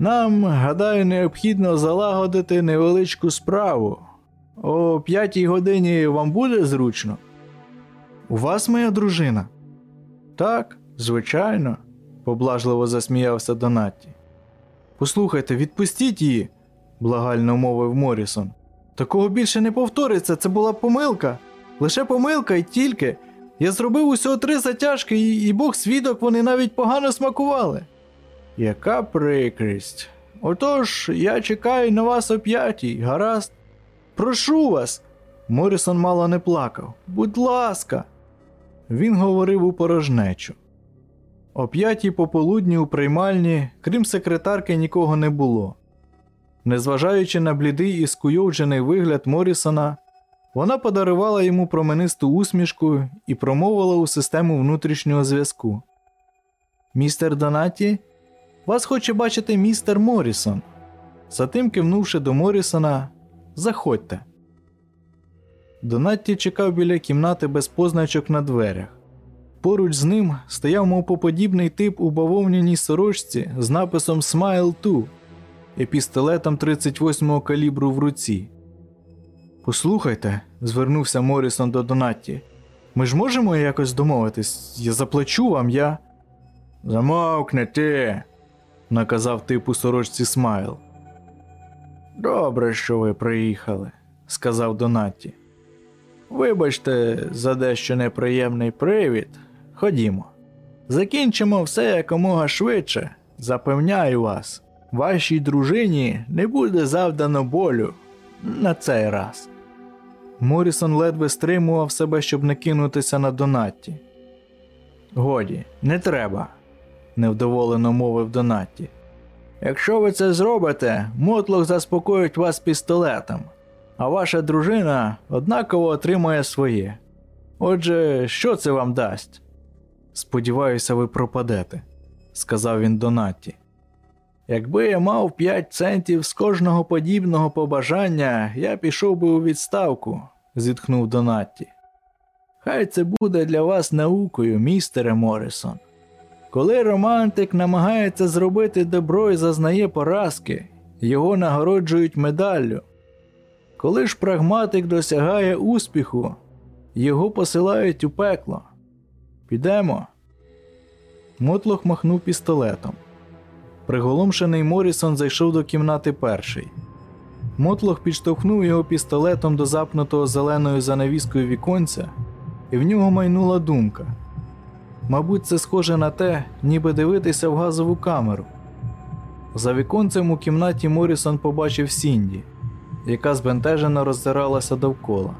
Нам, гадаю, необхідно залагодити невеличку справу. О п'ятій годині вам буде зручно? У вас моя дружина? Так, звичайно, поблажливо засміявся Донатті. Послухайте, відпустіть її, благально мовив Морісон. Такого більше не повториться, це була помилка. Лише помилка і тільки. Я зробив усього три затяжки, і, і Бог свідок, вони навіть погано смакували. Яка прикрість. Отож, я чекаю на вас о п'ятій, гаразд. Прошу вас. Морісон мало не плакав. Будь ласка. Він говорив у порожнечу. О п'ятій пополудні у приймальні, крім секретарки, нікого не було. Незважаючи на блідий і скуйовджений вигляд Морісона, вона подарувала йому променисту усмішку і промовила у систему внутрішнього зв'язку. Містер Донаті, вас хоче бачити містер Морісон. Затим, кивнувши до Морісона, заходьте. Донатті чекав біля кімнати без позначок на дверях. Поруч з ним стояв мовпоподібний тип у бавовняній сорочці з написом Smile 2 і пістолетом 38-го калібру в руці. Послухайте, звернувся Морісон до Донатті. Ми ж можемо якось домовитись? Я заплачу вам, я. Замовкни ти, наказав тип у сорочці Смайл. Добре, що ви приїхали, сказав Донатті. Вибачте, за дещо неприємний привід. Ходімо. Закінчимо все якомога швидше. Запевняю вас, вашій дружині не буде завдано болю на цей раз. Морісон ледве стримував себе, щоб не кинутися на Донатті. Годі, не треба, невдоволено мовив Донатті. Якщо ви це зробите, мотлох заспокоїть вас пістолетом, а ваша дружина однаково отримає своє. Отже, що це вам дасть? Сподіваюся, ви пропадете, сказав він Донатті. Якби я мав 5 центів з кожного подібного побажання, я пішов би у відставку, зітхнув Донатті. Хай це буде для вас наукою, містере Моррисон. Коли романтик намагається зробити добро і зазнає поразки, його нагороджують медаллю. Коли ж прагматик досягає успіху, його посилають у пекло. Підемо. Мотлох махнув пістолетом. Приголомшений Морісон зайшов до кімнати перший. Мотлох підштовхнув його пістолетом до запнутого зеленою занавіскою віконця, і в нього майнула думка. Мабуть, це схоже на те, ніби дивитися в газову камеру. За віконцем у кімнаті Морісон побачив Сінді, яка збентежено роззиралася довкола.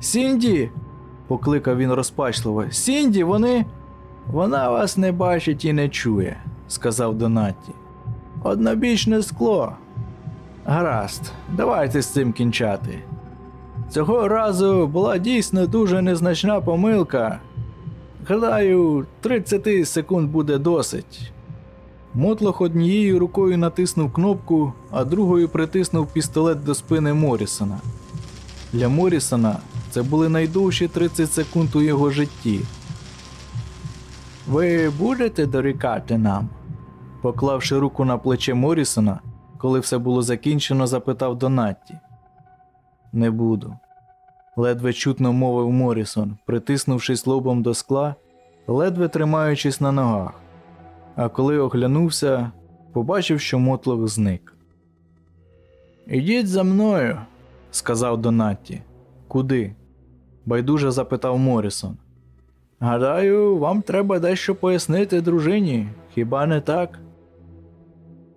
Сінді. покликав він розпачливо. Сінді, вони. Вона вас не бачить і не чує, сказав Донатті. Однобічне скло. Гаразд, давайте з цим кінчати. Цього разу була дійсно дуже незначна помилка. Гадаю, 30 секунд буде досить. Мотлох однією рукою натиснув кнопку, а другою притиснув пістолет до спини Морісона. Для Морісона це були найдовші 30 секунд у його житті. Ви будете дорікати нам? Поклавши руку на плече Морісона, коли все було закінчено, запитав Донатті. Не буду. Ледве чутно мовив Морісон, притиснувшись лобом до скла, ледве тримаючись на ногах. А коли оглянувся, побачив, що мотлох зник. Ідіть за мною, сказав Донатті. Куди? байдуже запитав Морісон. Гадаю, вам треба дещо пояснити дружині, хіба не так?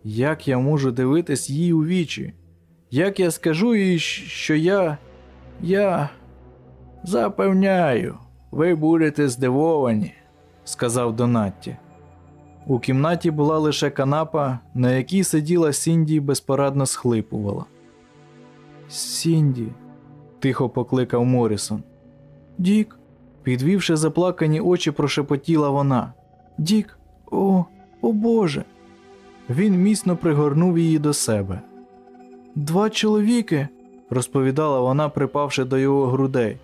Як я можу дивитись їй у вічі? Як я скажу їй, що я. Я. Запевняю, ви будете здивовані, сказав Донатті. У кімнаті була лише канапа, на якій сиділа Сінді і безпорадно схлипувала. Сінді, тихо покликав Морісон. Дік, підвівши заплакані очі, прошепотіла вона. Дік, о, о Боже. Він міцно пригорнув її до себе. Два чоловіки, розповідала вона, припавши до його грудей.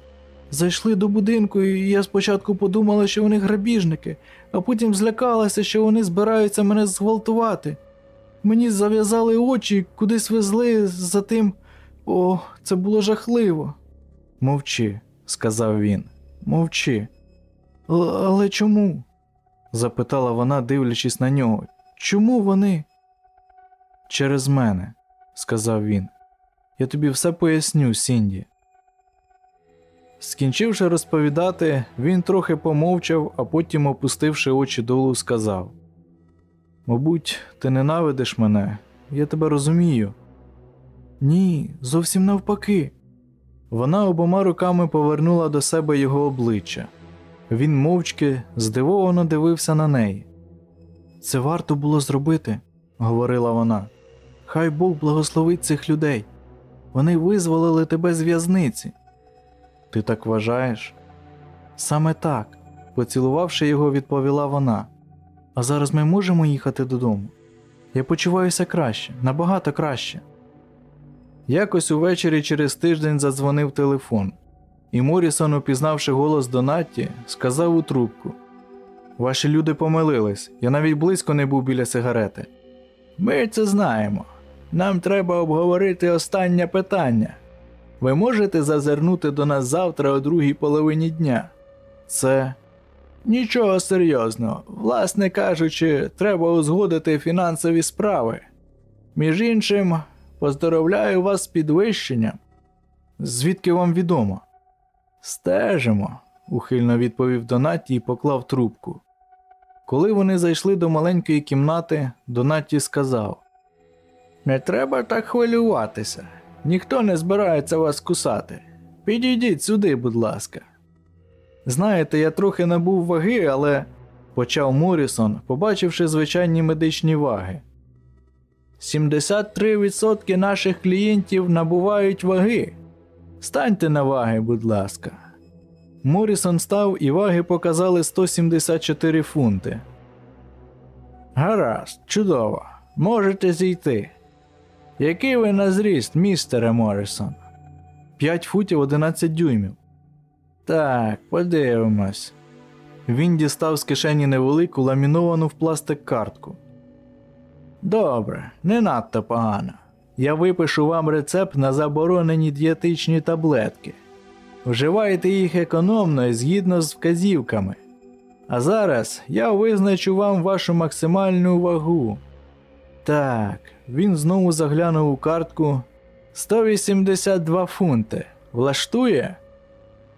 Зайшли до будинку, і я спочатку подумала, що вони грабіжники, а потім злякалася, що вони збираються мене зґвалтувати. Мені зав'язали очі, кудись везли за тим. О, це було жахливо. Мовчи, сказав він. Мовчи. Але чому? запитала вона, дивлячись на нього. Чому вони? Через мене, сказав він. Я тобі все поясню, Сінді. Скінчивши розповідати, він трохи помовчав, а потім, опустивши очі долу, сказав: Мабуть, ти ненавидиш мене, я тебе розумію. Ні, зовсім навпаки. Вона обома руками повернула до себе його обличчя. Він мовчки, здивовано дивився на неї. Це варто було зробити, говорила вона. Хай Бог благословить цих людей. Вони визволили тебе з в'язниці. Ти так вважаєш? Саме так, поцілувавши його, відповіла вона. А зараз ми можемо їхати додому. Я почуваюся краще, набагато краще. Якось увечері через тиждень задзвонив телефон, і Морісон, упізнавши голос Донатті, сказав у трубку: Ваші люди помилились, я навіть близько не був біля сигарети. Ми це знаємо. Нам треба обговорити останнє питання. Ви можете зазирнути до нас завтра о другій половині дня? Це нічого серйозного. Власне кажучи, треба узгодити фінансові справи. Між іншим, поздоровляю вас з підвищенням. Звідки вам відомо? Стежимо, ухильно відповів Донатті і поклав трубку. Коли вони зайшли до маленької кімнати, Донатті сказав: Не треба так хвилюватися. Ніхто не збирається вас кусати. Підійдіть сюди, будь ласка. Знаєте, я трохи набув ваги, але, почав Морісон, побачивши звичайні медичні ваги. 73% наших клієнтів набувають ваги. Станьте на ваги, будь ласка. Морісон став і ваги показали 174 фунти. Гаразд, чудово. Можете зійти. Який ви на зріст, містере Морісон? 5 футів 11 дюймів. Так, подивимось. Він дістав з кишені невелику ламіновану в пластик картку. Добре, не надто погано. Я випишу вам рецепт на заборонені дієтичні таблетки. Вживайте їх економно і згідно з вказівками. А зараз я визначу вам вашу максимальну вагу. Так, він знову заглянув у картку. 182 фунти. Влаштує?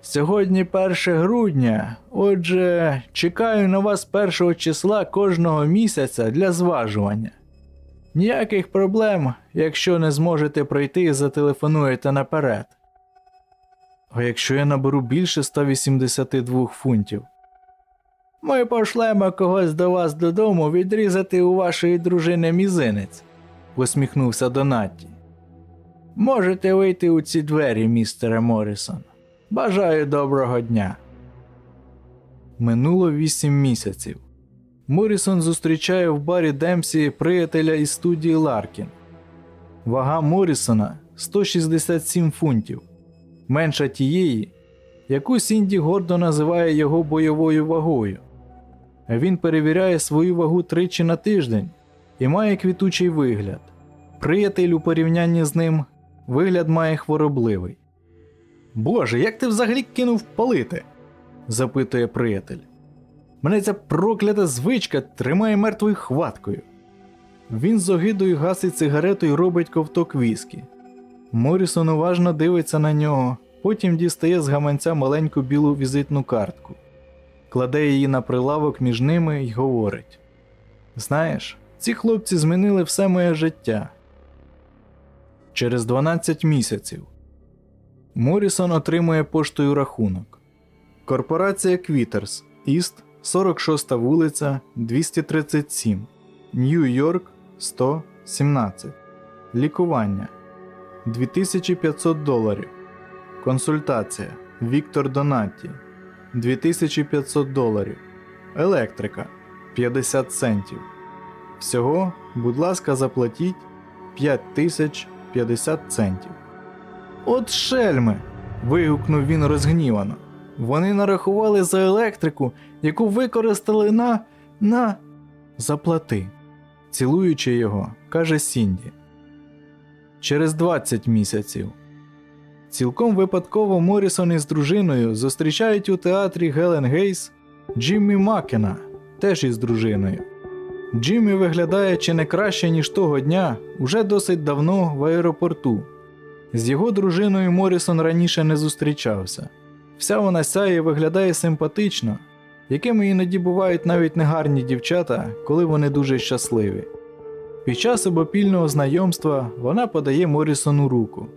Сьогодні 1 грудня, отже, чекаю на вас першого числа кожного місяця для зважування. Ніяких проблем, якщо не зможете пройти, зателефонуєте наперед. А якщо я наберу більше 182 фунтів? Ми пошлемо когось до вас додому відрізати у вашої дружини мізинець, посміхнувся Донатті. Можете вийти у ці двері, містере Морісон. Бажаю доброго дня. Минуло вісім місяців. Морісон зустрічає в барі Демсі приятеля із студії Ларкін. Вага Морісона 167 фунтів, менша тієї, яку Сінді гордо називає його бойовою вагою. Він перевіряє свою вагу тричі на тиждень і має квітучий вигляд. Приятель у порівнянні з ним вигляд має хворобливий. Боже, як ти взагалі кинув палити? запитує приятель. Мене ця проклята звичка тримає мертвою хваткою. Він з огидою гасить сигарету і робить ковток віскі. Морісон уважно дивиться на нього, потім дістає з гаманця маленьку білу візитну картку, кладе її на прилавок між ними і говорить: Знаєш, ці хлопці змінили все моє життя. Через 12 місяців Морісон отримує поштою рахунок. Корпорація Квітерс, Іст, 46 вулиця, 237, Нью-Йорк, 117. Лікування 2500 доларів. Консультація Віктор Донатті 2500 доларів. Електрика 50 центів. Всього, будь ласка, заплатіть 5050 центів. От шельми. вигукнув він розгнівано. Вони нарахували за електрику, яку використали на. на. Заплати. Цілуючи його, каже Сінді. Через 20 місяців. Цілком випадково Морісон із дружиною зустрічають у театрі Гелен Гейс Джиммі Макена, теж із дружиною. Джиммі виглядає чи не краще, ніж того дня, уже досить давно в аеропорту. З його дружиною Морісон раніше не зустрічався. Вся вона сяє і виглядає симпатично, якими іноді бувають навіть негарні дівчата, коли вони дуже щасливі. Під час обопільного знайомства вона подає Морісону руку.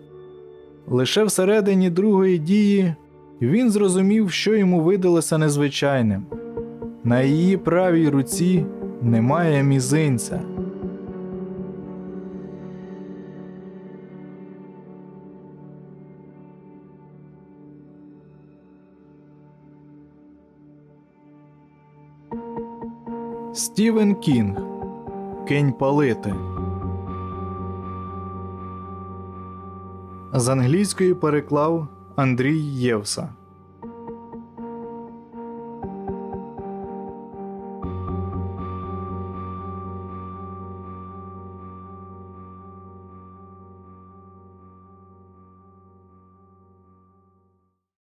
Лише всередині другої дії він зрозумів, що йому видалося незвичайним. На її правій руці немає мізинця. Стівен Кінг Кінь палити. З англійської переклав Андрій Євса.